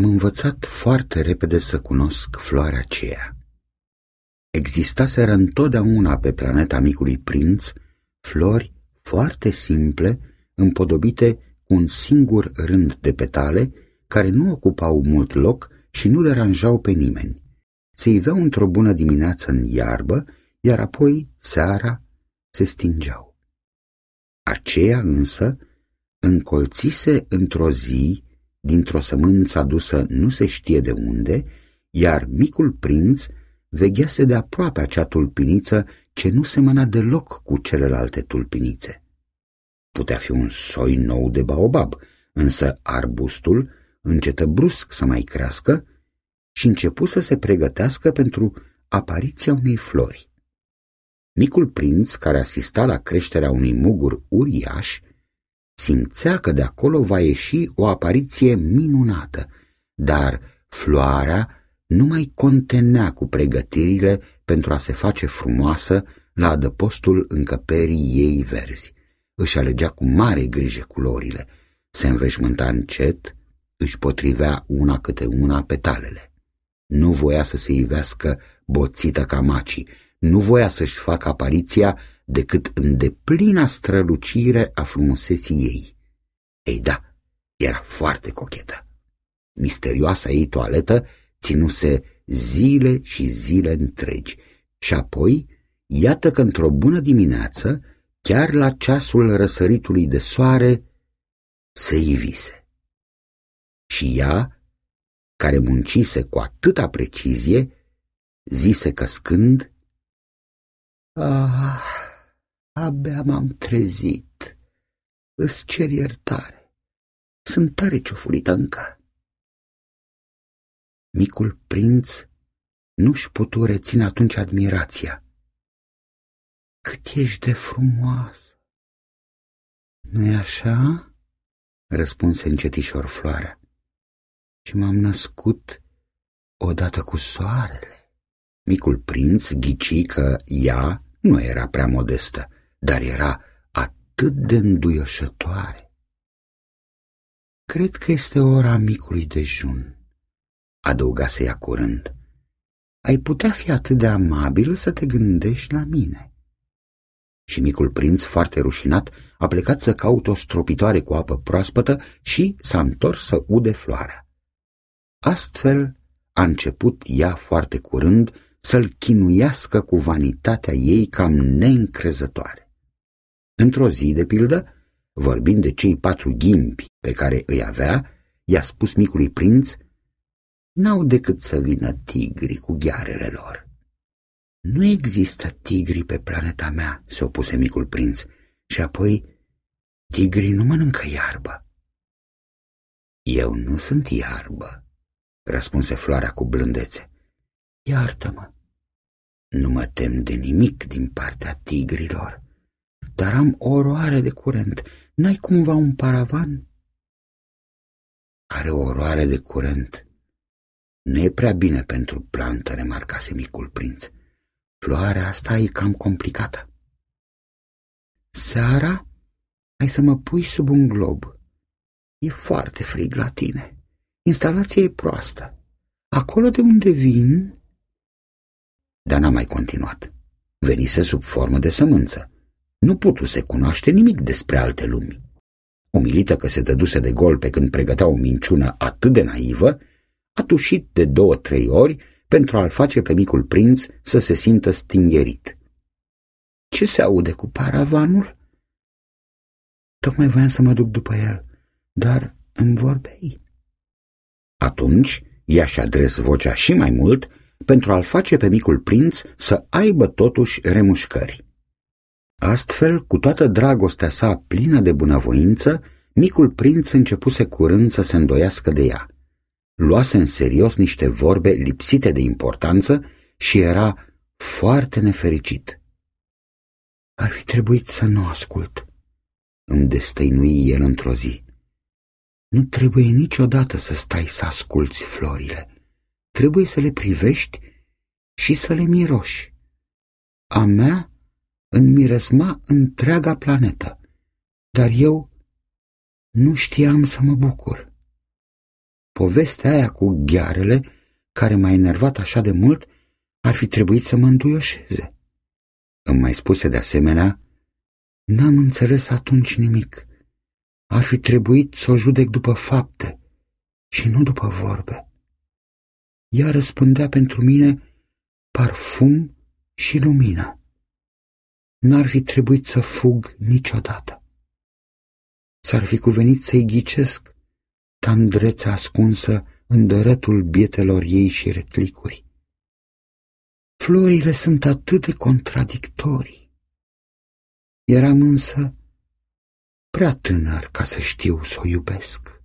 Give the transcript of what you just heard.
am învățat foarte repede să cunosc floarea aceea. Existaseră întotdeauna pe planeta micului prinț flori foarte simple, împodobite cu un singur rând de petale, care nu ocupau mult loc și nu deranjau pe nimeni. Se iveau într-o bună dimineață în iarbă, iar apoi, seara, se stingeau. Aceea însă încolțise într-o zi, dintr-o sămânță adusă nu se știe de unde, iar micul prinț veghease de aproape acea tulpiniță ce nu semăna deloc cu celelalte tulpinițe. Putea fi un soi nou de baobab, însă arbustul încetă brusc să mai crească și începu să se pregătească pentru apariția unei flori. Micul prinț, care asista la creșterea unui mugur uriaș, simțea că de acolo va ieși o apariție minunată, dar floarea nu mai contenea cu pregătirile pentru a se face frumoasă la adăpostul încăperii ei verzi. Își alegea cu mare grijă culorile, se înveșmânta încet, își potrivea una câte una petalele. Nu voia să se ivească boțită ca macii, nu voia să-și facă apariția decât în deplina strălucire a frumuseții ei. Ei da, era foarte cochetă. Misterioasa ei toaletă ținuse zile și zile întregi și apoi, iată că într-o bună dimineață, chiar la ceasul răsăritului de soare, se ivise. Și ea, care muncise cu atâta precizie, zise căscând, Ah, abia m-am trezit, îți cer iertare, sunt tare ciufulită încă. Micul prinț nu-și putu reține atunci admirația. Cât ești de frumoasă! Nu-i așa? Răspunse încetișor floarea. Și m-am născut odată cu soarele. Micul prinț ghici că ea nu era prea modestă, dar era atât de înduioșătoare. Cred că este ora micului dejun adăugase ea curând. Ai putea fi atât de amabil să te gândești la mine. Și micul prinț, foarte rușinat, a plecat să caute o stropitoare cu apă proaspătă și s-a întors să ude floarea. Astfel a început ea foarte curând să-l chinuiască cu vanitatea ei cam neîncrezătoare. Într-o zi, de pildă, vorbind de cei patru ghimpi pe care îi avea, i-a spus micului prinț n-au decât să vină tigri cu ghearele lor. Nu există tigri pe planeta mea, se opuse micul prinț, și apoi tigrii nu mănâncă iarbă. Eu nu sunt iarbă, răspunse floarea cu blândețe. Iartă-mă, nu mă tem de nimic din partea tigrilor, dar am o oroare de curent. N-ai cumva un paravan? Are o oroare de curent nu e prea bine pentru plantă, remarcase micul prinț. Floarea asta e cam complicată. Seara ai să mă pui sub un glob. E foarte frig la tine. Instalația e proastă. Acolo de unde vin... Dar n-a mai continuat. Venise sub formă de sămânță. Nu putuse cunoaște nimic despre alte lumi. Umilită că se dăduse de gol pe când pregătea o minciună atât de naivă, a tușit de două-trei ori pentru a-l face pe micul prinț să se simtă stingerit. Ce se aude cu paravanul? Tocmai voiam să mă duc după el, dar îmi vorbei. Atunci ea și adres vocea și mai mult pentru a-l face pe micul prinț să aibă totuși remușcări. Astfel, cu toată dragostea sa plină de bunăvoință, micul prinț începuse curând să se îndoiască de ea luase în serios niște vorbe lipsite de importanță și era foarte nefericit. Ar fi trebuit să nu ascult, îmi destăinui el într-o zi. Nu trebuie niciodată să stai să asculți florile. Trebuie să le privești și să le miroși. A mea înmiresma întreaga planetă, dar eu nu știam să mă bucur. povestea aia cu ghearele, care m-a enervat așa de mult, ar fi trebuit să mă înduioșeze. Îmi mai spuse de asemenea, n-am înțeles atunci nimic. Ar fi trebuit să o judec după fapte și nu după vorbe. Ea răspândea pentru mine parfum și lumină. N-ar fi trebuit să fug niciodată. S-ar fi cuvenit să-i ghicesc tandrețea ascunsă în dărătul bietelor ei și retlicuri. Florile sunt atât de contradictorii. Eram însă prea tânăr ca să știu să o iubesc.